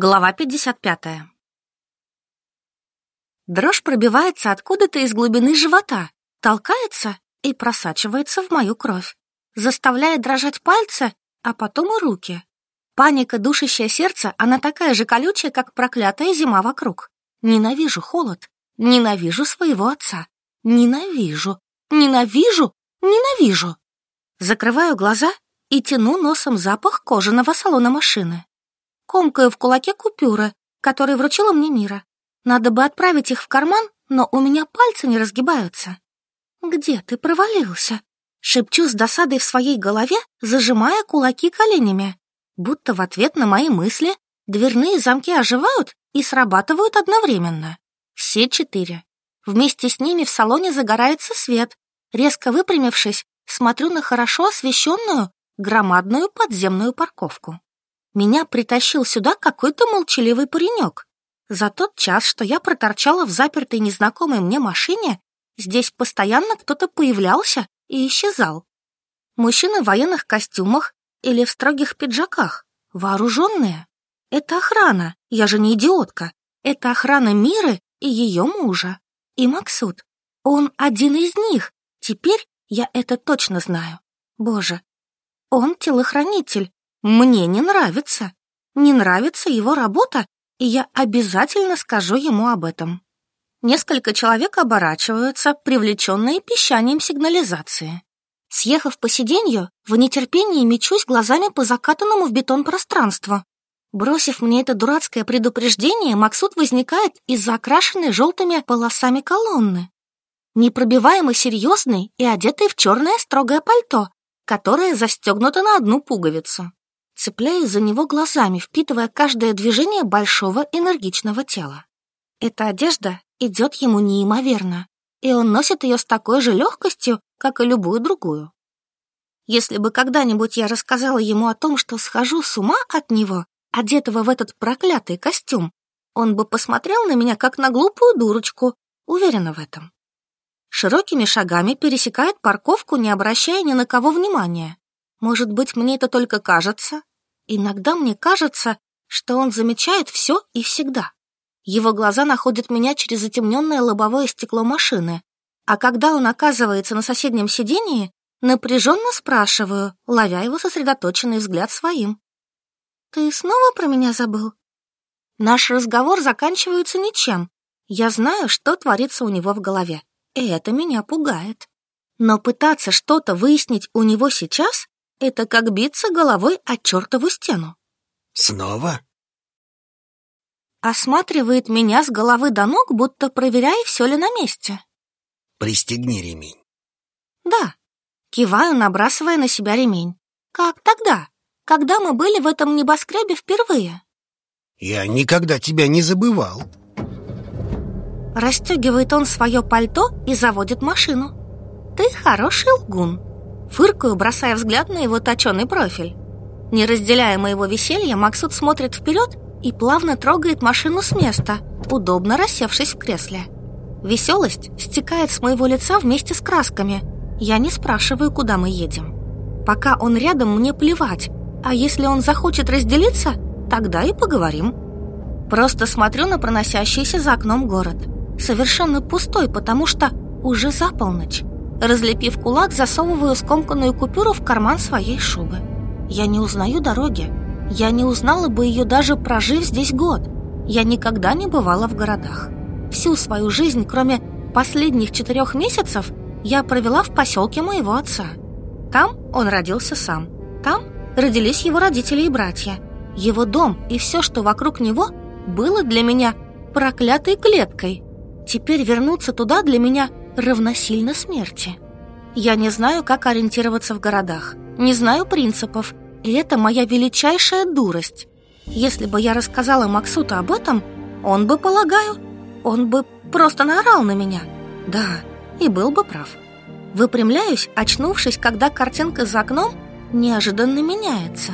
Глава 55. Дрожь пробивается откуда-то из глубины живота, толкается и просачивается в мою кровь, заставляя дрожать пальцы, а потом и руки. Паника, душащее сердце, она такая же колючая, как проклятая зима вокруг. Ненавижу холод, ненавижу своего отца. Ненавижу, ненавижу, ненавижу. Закрываю глаза и тяну носом запах кожаного салона машины комкаю в кулаке купюры, которые вручила мне Мира. Надо бы отправить их в карман, но у меня пальцы не разгибаются. «Где ты провалился?» Шепчу с досадой в своей голове, зажимая кулаки коленями. Будто в ответ на мои мысли дверные замки оживают и срабатывают одновременно. Все четыре. Вместе с ними в салоне загорается свет. Резко выпрямившись, смотрю на хорошо освещенную громадную подземную парковку. Меня притащил сюда какой-то молчаливый паренек. За тот час, что я проторчала в запертой незнакомой мне машине, здесь постоянно кто-то появлялся и исчезал. Мужчины в военных костюмах или в строгих пиджаках, вооруженные. Это охрана, я же не идиотка. Это охрана Миры и ее мужа. И Максут. Он один из них. Теперь я это точно знаю. Боже, он телохранитель, мне не нравится. Не нравится его работа, и я обязательно скажу ему об этом. Несколько человек оборачиваются, привлеченные пищанием сигнализации. Съехав по сиденью, в нетерпении мечусь глазами по закатанному в бетон пространству. Бросив мне это дурацкое предупреждение, Максут возникает из-за окрашенной желтыми полосами колонны. Непробиваемо серьезный и одетый в черное строгое пальто, которое застегнуто на одну пуговицу цепляясь за него глазами, впитывая каждое движение большого энергичного тела. Эта одежда идет ему неимоверно, и он носит ее с такой же легкостью, как и любую другую. Если бы когда-нибудь я рассказала ему о том, что схожу с ума от него, одетого в этот проклятый костюм, он бы посмотрел на меня как на глупую дурочку, уверена в этом. Широкими шагами пересекает парковку, не обращая ни на кого внимания. Может быть, мне это только кажется, Иногда мне кажется, что он замечает все и всегда. Его глаза находят меня через затемненное лобовое стекло машины, а когда он оказывается на соседнем сидении, напряженно спрашиваю, ловя его сосредоточенный взгляд своим. «Ты снова про меня забыл?» Наш разговор заканчивается ничем. Я знаю, что творится у него в голове, и это меня пугает. Но пытаться что-то выяснить у него сейчас это как биться головой о чертову стену. Снова? Осматривает меня с головы до ног, будто проверяя, все ли на месте. Пристегни ремень. Да. Киваю, набрасывая на себя ремень. Как тогда, когда мы были в этом небоскребе впервые? Я никогда тебя не забывал. Расстегивает он свое пальто и заводит машину. Ты хороший лгун. Фыркаю, бросая взгляд на его точеный профиль. Не разделяя моего веселья, Максут смотрит вперед и плавно трогает машину с места, удобно рассевшись в кресле. Веселость стекает с моего лица вместе с красками. Я не спрашиваю, куда мы едем. Пока он рядом, мне плевать. А если он захочет разделиться, тогда и поговорим. Просто смотрю на проносящийся за окном город. Совершенно пустой, потому что уже за полночь. Разлепив кулак, засовываю скомканную купюру в карман своей шубы. Я не узнаю дороги. Я не узнала бы ее даже прожив здесь год. Я никогда не бывала в городах. Всю свою жизнь, кроме последних четырех месяцев, я провела в поселке моего отца. Там он родился сам. Там родились его родители и братья. Его дом и все, что вокруг него, было для меня проклятой клеткой. Теперь вернуться туда для меня равносильно смерти. Я не знаю, как ориентироваться в городах, не знаю принципов, и это моя величайшая дурость. Если бы я рассказала Максуту об этом, он бы, полагаю, он бы просто наорал на меня. Да, и был бы прав. Выпрямляюсь, очнувшись, когда картинка за окном неожиданно меняется.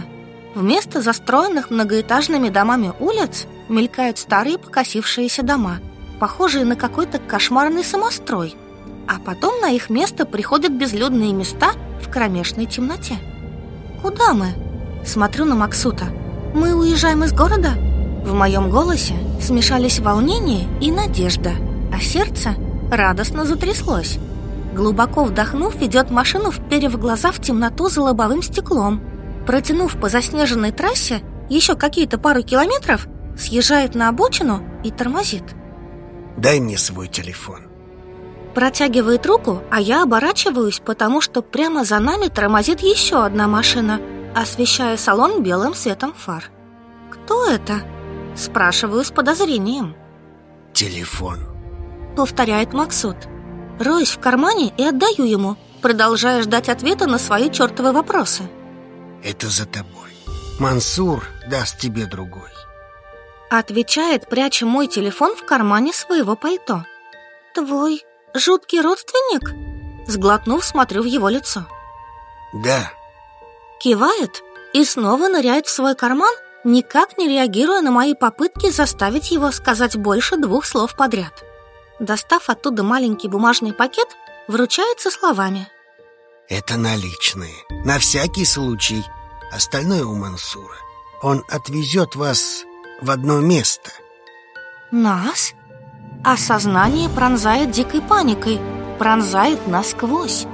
Вместо застроенных многоэтажными домами улиц мелькают старые покосившиеся дома, похожие на какой-то кошмарный самострой – а потом на их место приходят безлюдные места в кромешной темноте. Куда мы? Смотрю на Максута. Мы уезжаем из города? В моем голосе смешались волнение и надежда, а сердце радостно затряслось. Глубоко вдохнув, ведет машину, вперев глаза в темноту за лобовым стеклом. Протянув по заснеженной трассе еще какие-то пару километров, съезжает на обочину и тормозит. Дай мне свой телефон. Протягивает руку, а я оборачиваюсь, потому что прямо за нами тормозит еще одна машина, освещая салон белым светом фар. «Кто это?» – спрашиваю с подозрением. «Телефон», – повторяет Максут. Роюсь в кармане и отдаю ему, продолжая ждать ответа на свои чертовы вопросы. «Это за тобой. Мансур даст тебе другой». Отвечает, пряча мой телефон в кармане своего пальто. «Твой жуткий родственник?» Сглотнув, смотрю в его лицо. «Да». Кивает и снова ныряет в свой карман, никак не реагируя на мои попытки заставить его сказать больше двух слов подряд. Достав оттуда маленький бумажный пакет, вручается словами. «Это наличные, на всякий случай. Остальное у Мансура. Он отвезет вас в одно место». «Нас?» Осознание пронзает дикой паникой, пронзает насквозь.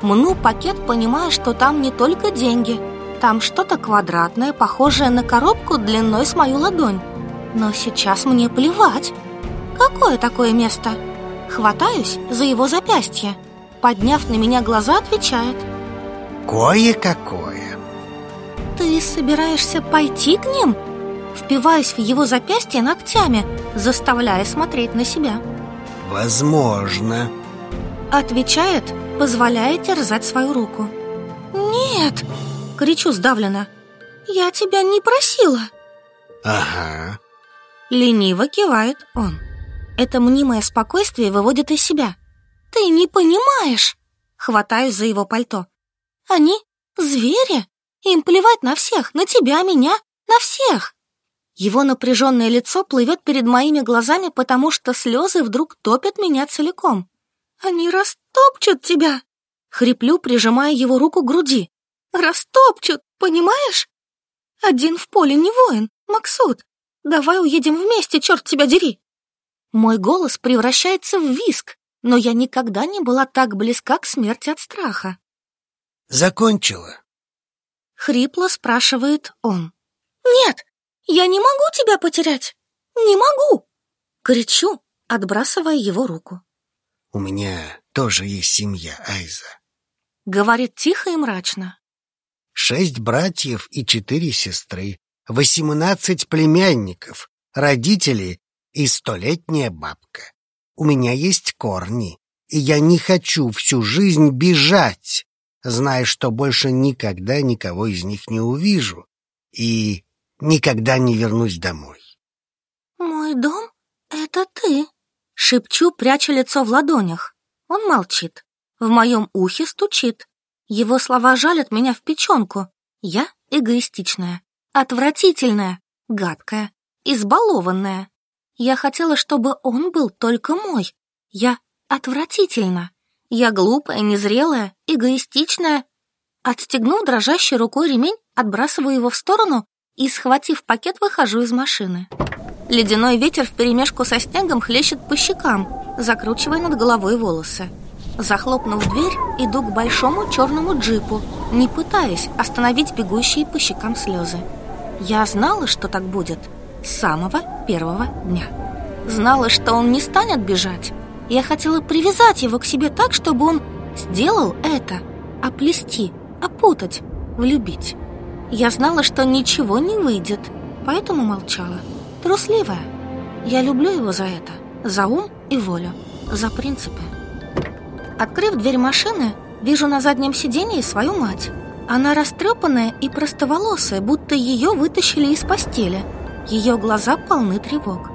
Мну пакет, понимая, что там не только деньги, там что-то квадратное, похожее на коробку длиной с мою ладонь. Но сейчас мне плевать. Какое такое место? Хватаюсь за его запястье. Подняв на меня глаза, отвечает. Кое-какое. Ты собираешься пойти к ним? Впиваюсь в его запястье ногтями, заставляя смотреть на себя. Возможно. Отвечает, позволяя терзать свою руку. Нет, кричу сдавленно. Я тебя не просила. Ага. Лениво кивает он. Это мнимое спокойствие выводит из себя. Ты не понимаешь. Хватаюсь за его пальто. Они звери. Им плевать на всех, на тебя, меня, на всех. Его напряженное лицо плывет перед моими глазами, потому что слезы вдруг топят меня целиком. Они растопчут тебя. Хриплю, прижимая его руку к груди. Растопчут, понимаешь? Один в поле не воин, Максут. Давай уедем вместе, черт тебя дери. Мой голос превращается в виск, но я никогда не была так близка к смерти от страха. Закончила? Хрипло спрашивает он. Нет, я не могу тебя потерять. Не могу. Кричу, отбрасывая его руку. У меня тоже есть семья, Айза. Говорит тихо и мрачно. Шесть братьев и четыре сестры, восемнадцать племянников, родители и столетняя бабка. У меня есть корни, и я не хочу всю жизнь бежать, зная, что больше никогда никого из них не увижу и никогда не вернусь домой. «Мой дом — это ты», — шепчу, пряча лицо в ладонях. Он молчит. В моем ухе стучит. Его слова жалят меня в печенку. Я эгоистичная, отвратительная, гадкая, избалованная. Я хотела, чтобы он был только мой. Я отвратительна. Я глупая, незрелая, эгоистичная. Отстегнув дрожащей рукой ремень, отбрасываю его в сторону и, схватив пакет, выхожу из машины. Ледяной ветер вперемешку со снегом хлещет по щекам, закручивая над головой волосы. Захлопнув дверь, иду к большому черному джипу, не пытаясь остановить бегущие по щекам слезы. Я знала, что так будет с самого первого дня. Знала, что он не станет бежать. Я хотела привязать его к себе так, чтобы он сделал это, оплести, опутать, влюбить. Я знала, что ничего не выйдет, поэтому молчала. Трусливая. Я люблю его за это, за ум и волю, за принципы. Открыв дверь машины, вижу на заднем сиденье свою мать. Она растрепанная и простоволосая, будто ее вытащили из постели. Ее глаза полны тревог.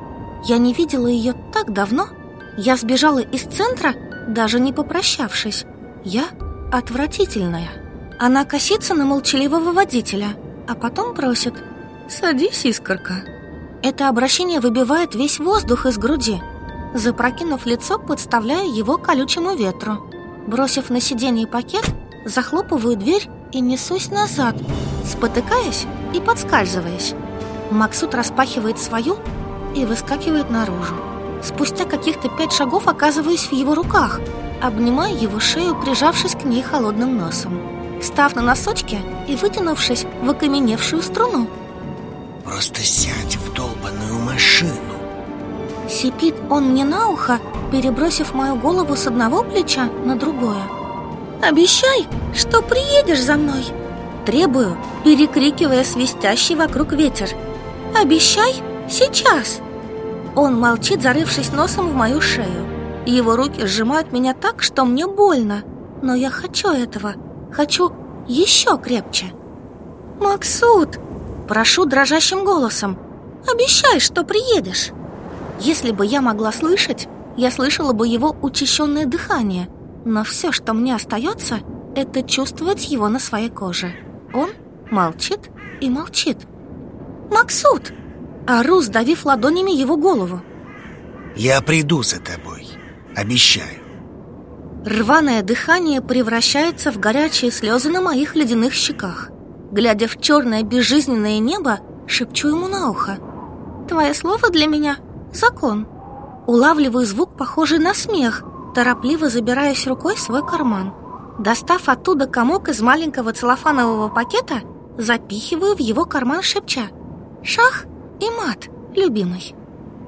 Я не видела ее так давно. Я сбежала из центра, даже не попрощавшись. Я отвратительная. Она косится на молчаливого водителя, а потом просит «Садись, искорка». Это обращение выбивает весь воздух из груди. Запрокинув лицо, подставляю его колючему ветру. Бросив на сиденье пакет, захлопываю дверь и несусь назад, спотыкаясь и подскальзываясь. Максут распахивает свою и выскакивает наружу. Спустя каких-то пять шагов оказываюсь в его руках, обнимаю его шею, прижавшись к ней холодным носом. Став на носочки и вытянувшись в окаменевшую струну. «Просто сядь в долбанную машину!» Сипит он мне на ухо, перебросив мою голову с одного плеча на другое. «Обещай, что приедешь за мной!» Требую, перекрикивая свистящий вокруг ветер. «Обещай сейчас!» Он молчит, зарывшись носом в мою шею. Его руки сжимают меня так, что мне больно. Но я хочу этого. Хочу еще крепче. «Максут!» Прошу дрожащим голосом. «Обещай, что приедешь!» Если бы я могла слышать, я слышала бы его учащенное дыхание. Но все, что мне остается, это чувствовать его на своей коже. Он молчит и молчит. «Максут!» Ору, сдавив ладонями его голову. «Я приду за тобой, обещаю». Рваное дыхание превращается в горячие слезы на моих ледяных щеках. Глядя в черное безжизненное небо, шепчу ему на ухо. «Твое слово для меня — закон». Улавливаю звук, похожий на смех, торопливо забираюсь рукой в свой карман. Достав оттуда комок из маленького целлофанового пакета, запихиваю в его карман, шепча «Шах и мат, любимый».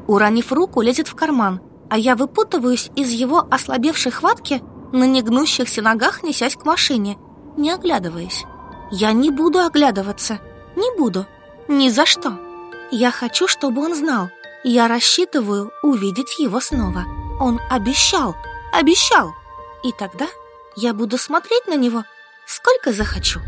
Уронив руку, лезет в карман, а я выпутываюсь из его ослабевшей хватки на негнущихся ногах, несясь к машине, не оглядываясь. Я не буду оглядываться, не буду, ни за что. Я хочу, чтобы он знал, я рассчитываю увидеть его снова. Он обещал, обещал. И тогда я буду смотреть на него сколько захочу.